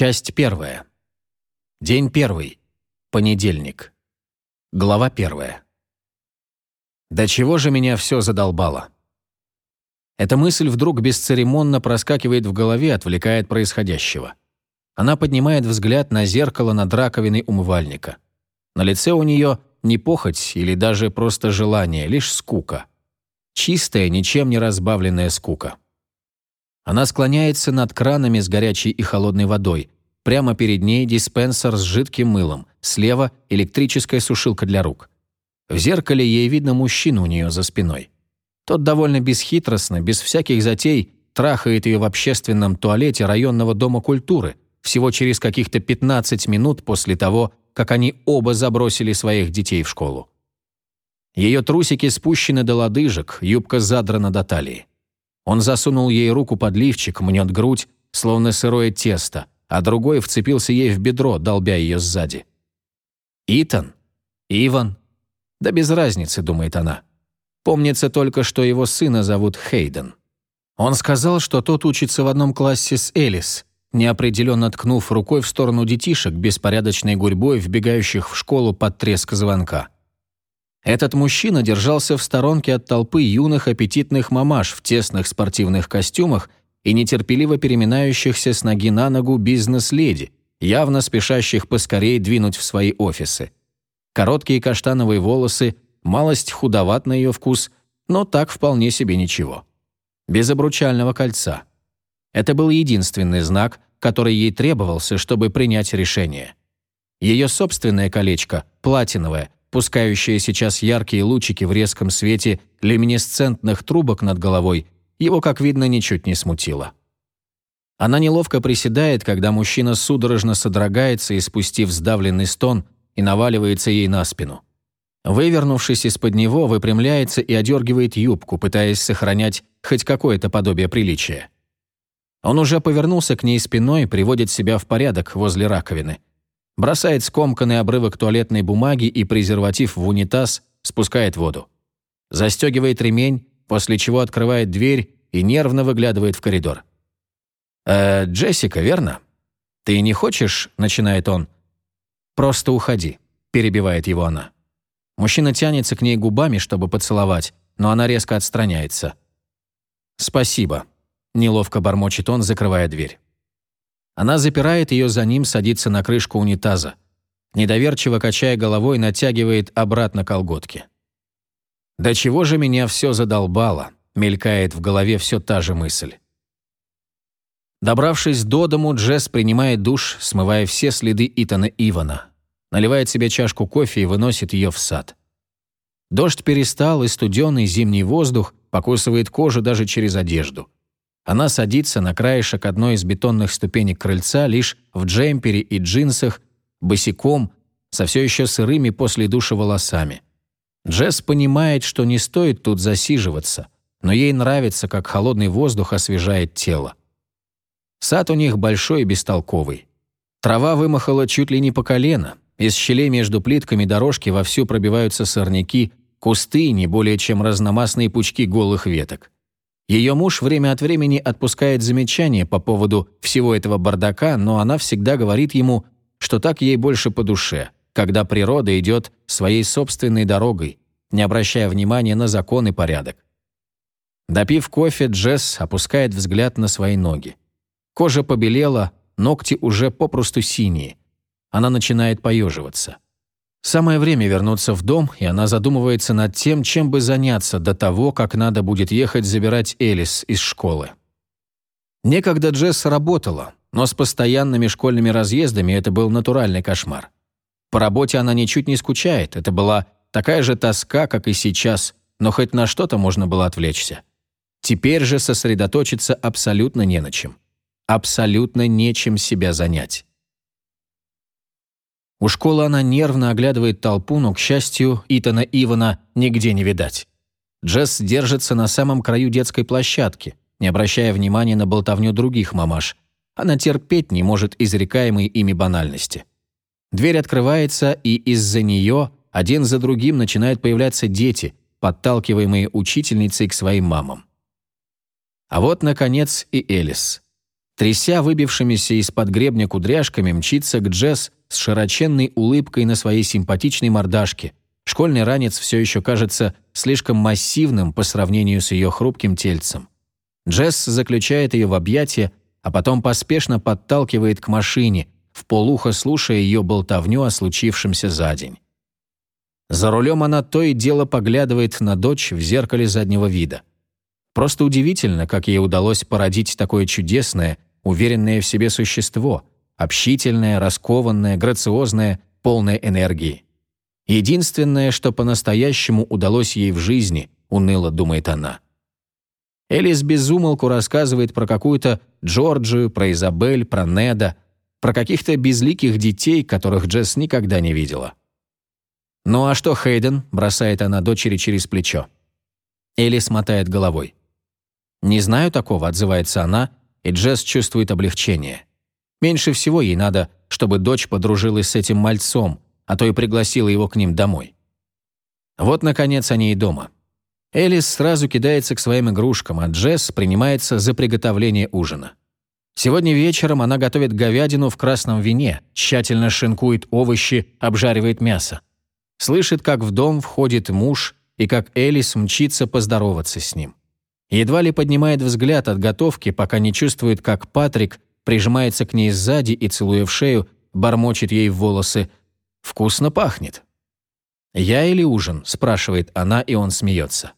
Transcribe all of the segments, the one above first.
Часть первая. День первый. Понедельник. Глава первая. До чего же меня все задолбало? Эта мысль вдруг бесцеремонно проскакивает в голове, отвлекает происходящего. Она поднимает взгляд на зеркало над раковиной умывальника. На лице у нее не похоть или даже просто желание, лишь скука. Чистая, ничем не разбавленная скука. Она склоняется над кранами с горячей и холодной водой. Прямо перед ней диспенсер с жидким мылом, слева электрическая сушилка для рук. В зеркале ей видно мужчину у нее за спиной. Тот довольно бесхитростно, без всяких затей, трахает ее в общественном туалете районного дома культуры, всего через каких-то 15 минут после того, как они оба забросили своих детей в школу. Ее трусики спущены до лодыжек, юбка задрана до талии. Он засунул ей руку под лифчик, мнет грудь, словно сырое тесто, а другой вцепился ей в бедро, долбя ее сзади. «Итан? Иван?» «Да без разницы», — думает она. Помнится только, что его сына зовут Хейден. Он сказал, что тот учится в одном классе с Элис, неопределенно ткнув рукой в сторону детишек, беспорядочной гурьбой, вбегающих в школу под треск звонка. Этот мужчина держался в сторонке от толпы юных аппетитных мамаш в тесных спортивных костюмах и нетерпеливо переминающихся с ноги на ногу бизнес-леди, явно спешащих поскорее двинуть в свои офисы. Короткие каштановые волосы – малость худоват на ее вкус, но так вполне себе ничего. Без обручального кольца. Это был единственный знак, который ей требовался, чтобы принять решение. Ее собственное колечко, платиновое, пускающее сейчас яркие лучики в резком свете люминесцентных трубок над головой, его, как видно, ничуть не смутило. Она неловко приседает, когда мужчина судорожно содрогается и, спустив сдавленный стон, и наваливается ей на спину. Вывернувшись из-под него, выпрямляется и одергивает юбку, пытаясь сохранять хоть какое-то подобие приличия. Он уже повернулся к ней спиной, приводит себя в порядок возле раковины. Бросает скомканный обрывок туалетной бумаги и презерватив в унитаз, спускает воду. Застегивает ремень, после чего открывает дверь и нервно выглядывает в коридор. «Э, Джессика, верно? Ты не хочешь?» – начинает он. «Просто уходи», – перебивает его она. Мужчина тянется к ней губами, чтобы поцеловать, но она резко отстраняется. «Спасибо», — неловко бормочет он, закрывая дверь. Она запирает ее за ним, садится на крышку унитаза. Недоверчиво качая головой, натягивает обратно колготки. «Да чего же меня все задолбало?» — мелькает в голове все та же мысль. Добравшись до дому, Джесс принимает душ, смывая все следы Итана Ивана наливает себе чашку кофе и выносит ее в сад. Дождь перестал, и студеный зимний воздух покусывает кожу даже через одежду. Она садится на краешек одной из бетонных ступенек крыльца лишь в джемпере и джинсах, босиком, со все еще сырыми после душа волосами. Джесс понимает, что не стоит тут засиживаться, но ей нравится, как холодный воздух освежает тело. Сад у них большой и бестолковый. Трава вымахала чуть ли не по колено, из щелей между плитками дорожки вовсю пробиваются сорняки, кусты, не более чем разномастные пучки голых веток. Ее муж время от времени отпускает замечания по поводу всего этого бардака, но она всегда говорит ему, что так ей больше по душе, когда природа идет своей собственной дорогой, не обращая внимания на закон и порядок. Допив кофе, Джесс опускает взгляд на свои ноги. Кожа побелела, ногти уже попросту синие – она начинает поеживаться. Самое время вернуться в дом, и она задумывается над тем, чем бы заняться до того, как надо будет ехать забирать Элис из школы. Некогда Джесс работала, но с постоянными школьными разъездами это был натуральный кошмар. По работе она ничуть не скучает, это была такая же тоска, как и сейчас, но хоть на что-то можно было отвлечься. Теперь же сосредоточиться абсолютно не на чем. Абсолютно нечем себя занять. У школы она нервно оглядывает толпу, но, к счастью, Итана Ивана нигде не видать. Джесс держится на самом краю детской площадки, не обращая внимания на болтовню других мамаш. Она терпеть не может изрекаемой ими банальности. Дверь открывается, и из-за нее один за другим начинают появляться дети, подталкиваемые учительницей к своим мамам. А вот, наконец, и Элис. Тряся выбившимися из-под гребня кудряшками, мчится к Джесс с широченной улыбкой на своей симпатичной мордашке. Школьный ранец все еще кажется слишком массивным по сравнению с ее хрупким тельцем. Джесс заключает ее в объятия, а потом поспешно подталкивает к машине, в полухо слушая ее болтовню о случившемся за день. За рулем она то и дело поглядывает на дочь в зеркале заднего вида. Просто удивительно, как ей удалось породить такое чудесное, уверенное в себе существо, общительное, раскованное, грациозное, полное энергии. Единственное, что по-настоящему удалось ей в жизни, уныло думает она. Элис безумолку рассказывает про какую-то Джорджию, про Изабель, про Неда, про каких-то безликих детей, которых Джесс никогда не видела. «Ну а что Хейден?» – бросает она дочери через плечо. Элис мотает головой. «Не знаю такого», – отзывается она, и Джесс чувствует облегчение. Меньше всего ей надо, чтобы дочь подружилась с этим мальцом, а то и пригласила его к ним домой. Вот, наконец, они и дома. Элис сразу кидается к своим игрушкам, а Джесс принимается за приготовление ужина. Сегодня вечером она готовит говядину в красном вине, тщательно шинкует овощи, обжаривает мясо. Слышит, как в дом входит муж и как Элис мчится поздороваться с ним. Едва ли поднимает взгляд от готовки, пока не чувствует, как Патрик прижимается к ней сзади и, целуя в шею, бормочет ей в волосы «Вкусно пахнет». «Я или ужин?» – спрашивает она, и он смеется.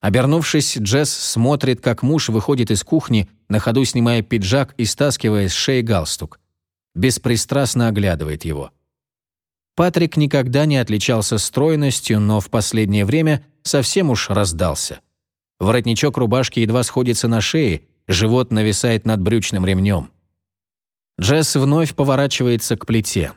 Обернувшись, Джесс смотрит, как муж выходит из кухни, на ходу снимая пиджак и стаскивая с шеи галстук. Беспристрастно оглядывает его. Патрик никогда не отличался стройностью, но в последнее время совсем уж раздался. Воротничок рубашки едва сходится на шее, живот нависает над брючным ремнем. Джесс вновь поворачивается к плите.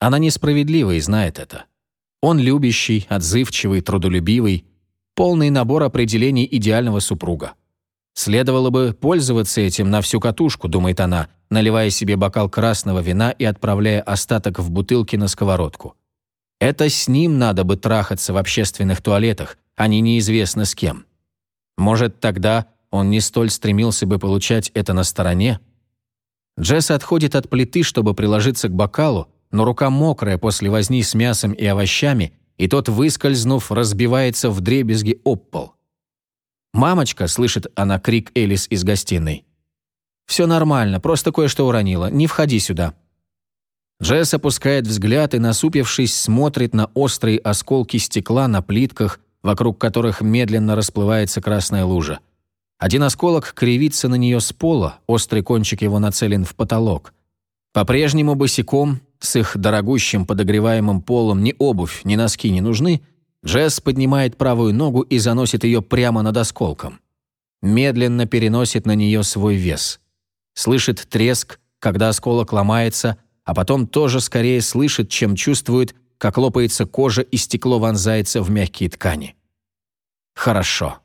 Она несправедлива и знает это. Он любящий, отзывчивый, трудолюбивый, полный набор определений идеального супруга. Следовало бы пользоваться этим на всю катушку, думает она, наливая себе бокал красного вина и отправляя остаток в бутылке на сковородку. Это с ним надо бы трахаться в общественных туалетах, а не неизвестно с кем. Может, тогда он не столь стремился бы получать это на стороне? Джесс отходит от плиты, чтобы приложиться к бокалу, но рука мокрая после возни с мясом и овощами, и тот, выскользнув, разбивается в дребезги об пол. «Мамочка!» — слышит она крик Элис из гостиной. «Все нормально, просто кое-что уронила. Не входи сюда». Джесс опускает взгляд и, насупившись, смотрит на острые осколки стекла на плитках, вокруг которых медленно расплывается красная лужа. Один осколок кривится на нее с пола, острый кончик его нацелен в потолок. По-прежнему босиком, с их дорогущим подогреваемым полом ни обувь, ни носки не нужны, Джесс поднимает правую ногу и заносит ее прямо над осколком. Медленно переносит на нее свой вес слышит треск, когда осколок ломается, а потом тоже скорее слышит, чем чувствует, как лопается кожа и стекло вонзается в мягкие ткани. Хорошо.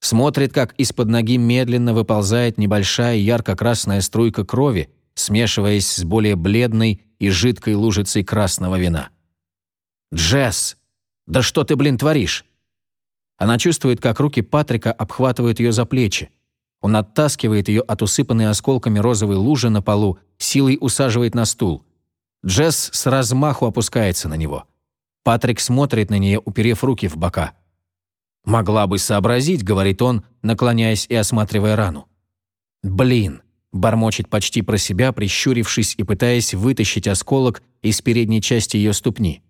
Смотрит, как из-под ноги медленно выползает небольшая ярко-красная струйка крови, смешиваясь с более бледной и жидкой лужицей красного вина. «Джесс! Да что ты, блин, творишь?» Она чувствует, как руки Патрика обхватывают ее за плечи, он оттаскивает ее от усыпанной осколками розовой лужи на полу, силой усаживает на стул. Джесс с размаху опускается на него. Патрик смотрит на нее, уперев руки в бока. «Могла бы сообразить», — говорит он, наклоняясь и осматривая рану. «Блин», — бормочет почти про себя, прищурившись и пытаясь вытащить осколок из передней части ее ступни.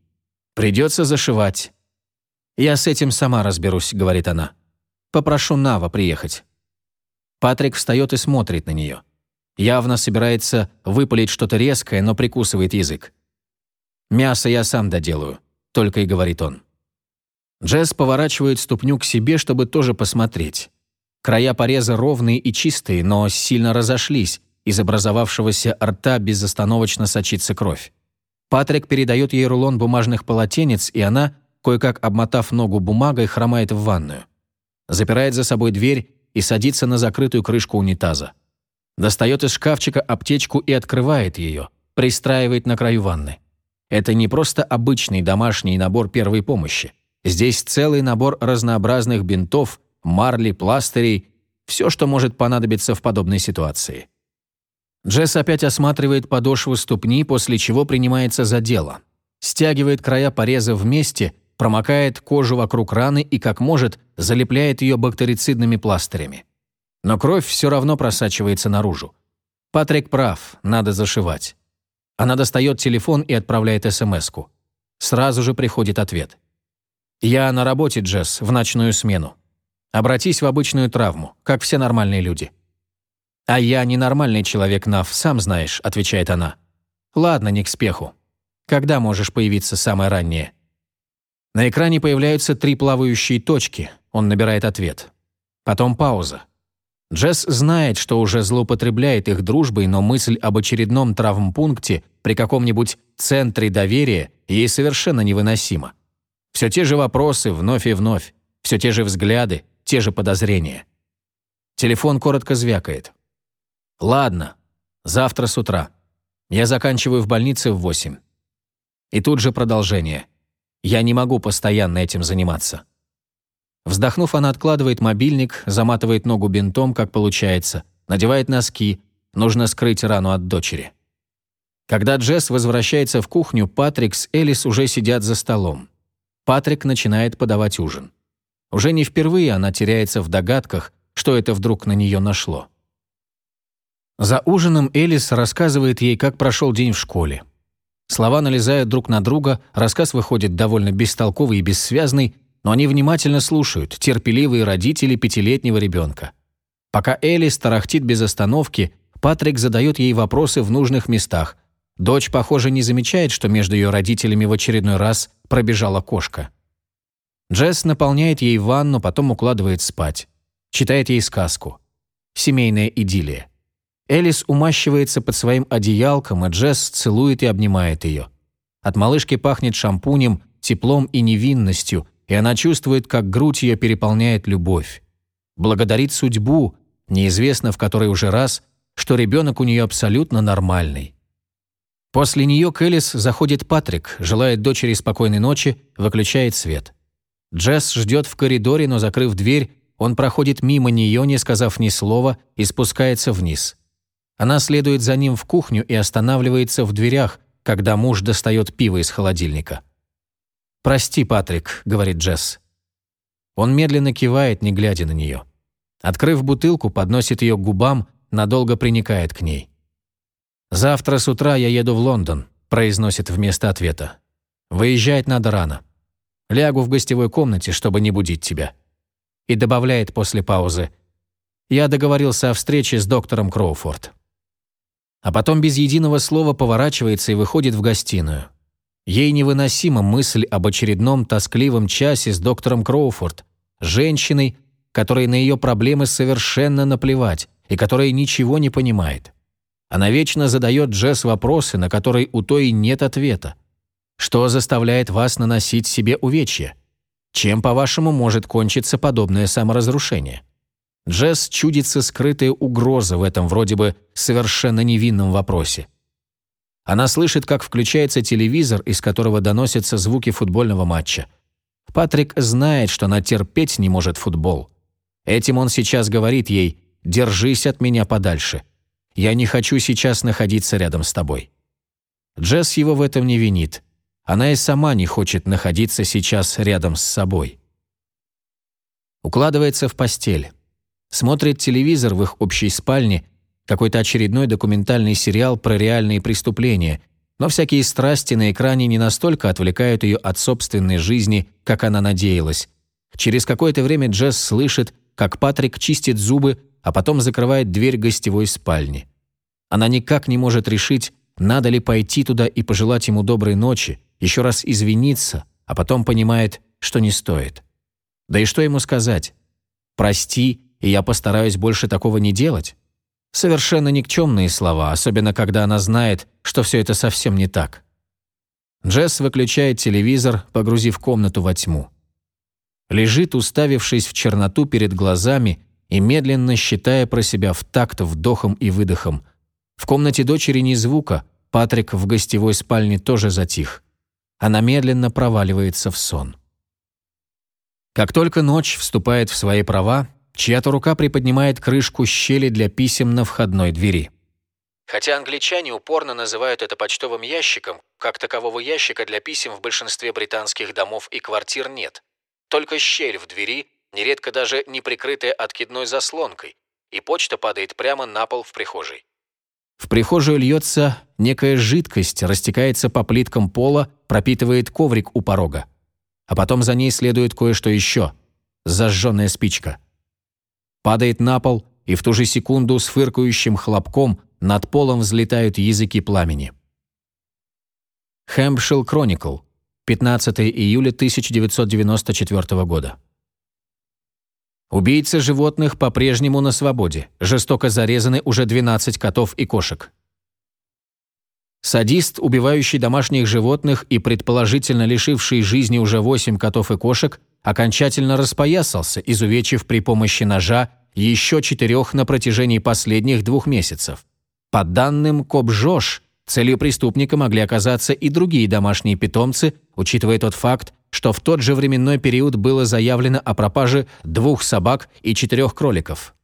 «Придется зашивать». «Я с этим сама разберусь», — говорит она. «Попрошу Нава приехать». Патрик встает и смотрит на нее. Явно собирается выпалить что-то резкое, но прикусывает язык. «Мясо я сам доделаю», — только и говорит он. Джесс поворачивает ступню к себе, чтобы тоже посмотреть. Края пореза ровные и чистые, но сильно разошлись, из образовавшегося рта безостановочно сочится кровь. Патрик передает ей рулон бумажных полотенец, и она, кое-как обмотав ногу бумагой, хромает в ванную. Запирает за собой дверь и садится на закрытую крышку унитаза. Достает из шкафчика аптечку и открывает ее, пристраивает на краю ванны. Это не просто обычный домашний набор первой помощи. Здесь целый набор разнообразных бинтов, марли, пластырей. Все, что может понадобиться в подобной ситуации. Джесс опять осматривает подошву ступни, после чего принимается за дело. Стягивает края пореза вместе, промокает кожу вокруг раны и, как может, залепляет ее бактерицидными пластырями. Но кровь все равно просачивается наружу. Патрик прав, надо зашивать. Она достает телефон и отправляет СМС-ку. Сразу же приходит ответ. «Я на работе, Джесс, в ночную смену. Обратись в обычную травму, как все нормальные люди». «А я ненормальный человек, Нав, сам знаешь», — отвечает она. «Ладно, не к спеху. Когда можешь появиться самое раннее?» На экране появляются три плавающие точки. Он набирает ответ. Потом пауза. Джесс знает, что уже злоупотребляет их дружбой, но мысль об очередном травмпункте при каком-нибудь центре доверия ей совершенно невыносима. Все те же вопросы вновь и вновь, все те же взгляды, те же подозрения. Телефон коротко звякает. «Ладно, завтра с утра. Я заканчиваю в больнице в восемь». И тут же продолжение. «Я не могу постоянно этим заниматься». Вздохнув, она откладывает мобильник, заматывает ногу бинтом, как получается, надевает носки. Нужно скрыть рану от дочери. Когда Джесс возвращается в кухню, Патрик с Элис уже сидят за столом. Патрик начинает подавать ужин. Уже не впервые она теряется в догадках, что это вдруг на нее нашло. За ужином Элис рассказывает ей, как прошел день в школе. Слова налезают друг на друга, рассказ выходит довольно бестолковый и бессвязный, но они внимательно слушают, терпеливые родители пятилетнего ребенка. Пока Элис тарахтит без остановки, Патрик задает ей вопросы в нужных местах. Дочь, похоже, не замечает, что между ее родителями в очередной раз пробежала кошка. Джесс наполняет ей ванну, потом укладывает спать. Читает ей сказку. Семейная идиллия. Элис умащивается под своим одеялком, и Джесс целует и обнимает ее. От малышки пахнет шампунем, теплом и невинностью, и она чувствует, как грудь ее переполняет любовь. Благодарит судьбу, неизвестно в которой уже раз, что ребенок у нее абсолютно нормальный. После нее к Элис заходит Патрик, желает дочери спокойной ночи, выключает свет. Джесс ждет в коридоре, но, закрыв дверь, он проходит мимо нее, не сказав ни слова, и спускается вниз. Она следует за ним в кухню и останавливается в дверях, когда муж достает пиво из холодильника. «Прости, Патрик», — говорит Джесс. Он медленно кивает, не глядя на нее. Открыв бутылку, подносит ее к губам, надолго приникает к ней. «Завтра с утра я еду в Лондон», — произносит вместо ответа. «Выезжать надо рано. Лягу в гостевой комнате, чтобы не будить тебя». И добавляет после паузы. «Я договорился о встрече с доктором Кроуфорд». А потом без единого слова поворачивается и выходит в гостиную. Ей невыносима мысль об очередном тоскливом часе с доктором Кроуфорд, женщиной, которой на ее проблемы совершенно наплевать и которая ничего не понимает. Она вечно задает Джесс вопросы, на которые у той нет ответа. Что заставляет вас наносить себе увечья? Чем, по-вашему, может кончиться подобное саморазрушение? Джесс чудится скрытая угроза в этом вроде бы совершенно невинном вопросе. Она слышит, как включается телевизор, из которого доносятся звуки футбольного матча. Патрик знает, что она терпеть не может футбол. Этим он сейчас говорит ей «Держись от меня подальше. Я не хочу сейчас находиться рядом с тобой». Джесс его в этом не винит. Она и сама не хочет находиться сейчас рядом с собой. Укладывается в постель. Смотрит телевизор в их общей спальне какой-то очередной документальный сериал про реальные преступления, но всякие страсти на экране не настолько отвлекают ее от собственной жизни, как она надеялась. Через какое-то время Джесс слышит, как Патрик чистит зубы, а потом закрывает дверь гостевой спальни. Она никак не может решить, надо ли пойти туда и пожелать ему доброй ночи, еще раз извиниться, а потом понимает, что не стоит. Да и что ему сказать? «Прости, и я постараюсь больше такого не делать»? Совершенно никчемные слова, особенно когда она знает, что все это совсем не так. Джесс выключает телевизор, погрузив комнату во тьму. Лежит, уставившись в черноту перед глазами и медленно считая про себя в такт вдохом и выдохом. В комнате дочери ни звука, Патрик в гостевой спальне тоже затих. Она медленно проваливается в сон. Как только ночь вступает в свои права, чья-то рука приподнимает крышку щели для писем на входной двери. Хотя англичане упорно называют это почтовым ящиком, как такового ящика для писем в большинстве британских домов и квартир нет. Только щель в двери, нередко даже не прикрытая откидной заслонкой, и почта падает прямо на пол в прихожей. В прихожую льется некая жидкость, растекается по плиткам пола, пропитывает коврик у порога. А потом за ней следует кое-что еще. Зажженная спичка. Падает на пол, и в ту же секунду с фыркающим хлопком над полом взлетают языки пламени. Хэмпшилл Кроникл, 15 июля 1994 года. Убийцы животных по-прежнему на свободе. Жестоко зарезаны уже 12 котов и кошек. Садист, убивающий домашних животных и предположительно лишивший жизни уже 8 котов и кошек, окончательно распоясался, изувечив при помощи ножа еще четырех на протяжении последних двух месяцев. По данным Кобжош, целью преступника могли оказаться и другие домашние питомцы, учитывая тот факт, что в тот же временной период было заявлено о пропаже двух собак и четырех кроликов.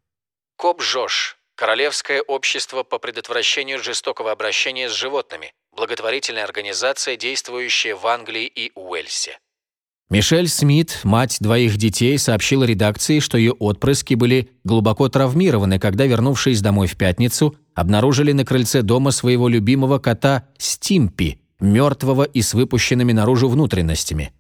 Кобжош – Королевское общество по предотвращению жестокого обращения с животными, благотворительная организация, действующая в Англии и Уэльсе. Мишель Смит, мать двоих детей, сообщила редакции, что ее отпрыски были глубоко травмированы, когда, вернувшись домой в пятницу, обнаружили на крыльце дома своего любимого кота Стимпи, мертвого и с выпущенными наружу внутренностями.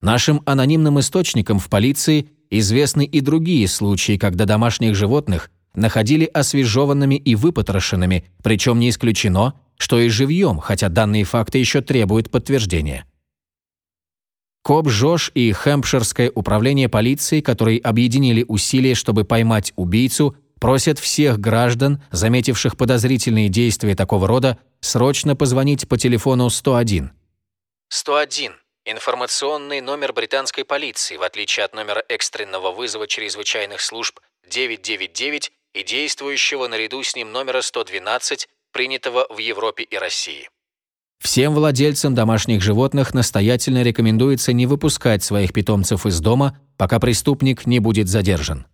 Нашим анонимным источникам в полиции известны и другие случаи, когда домашних животных находили освежеванными и выпотрошенными, причем не исключено, что и живьем, хотя данные факты еще требуют подтверждения. Коп Жош и Хэмпширское управление полиции, которые объединили усилия, чтобы поймать убийцу, просят всех граждан, заметивших подозрительные действия такого рода, срочно позвонить по телефону 101. 101. Информационный номер британской полиции, в отличие от номера экстренного вызова чрезвычайных служб 999 и действующего наряду с ним номера 112, принятого в Европе и России. Всем владельцам домашних животных настоятельно рекомендуется не выпускать своих питомцев из дома, пока преступник не будет задержан.